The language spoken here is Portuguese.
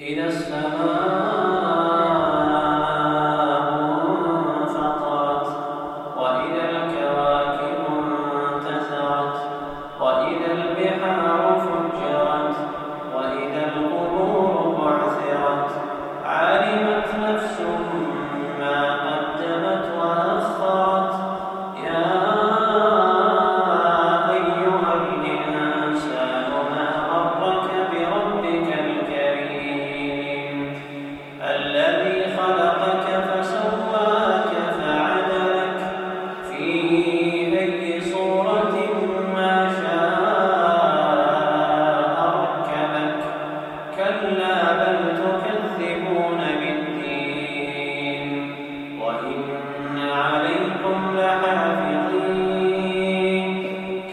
إلى السماء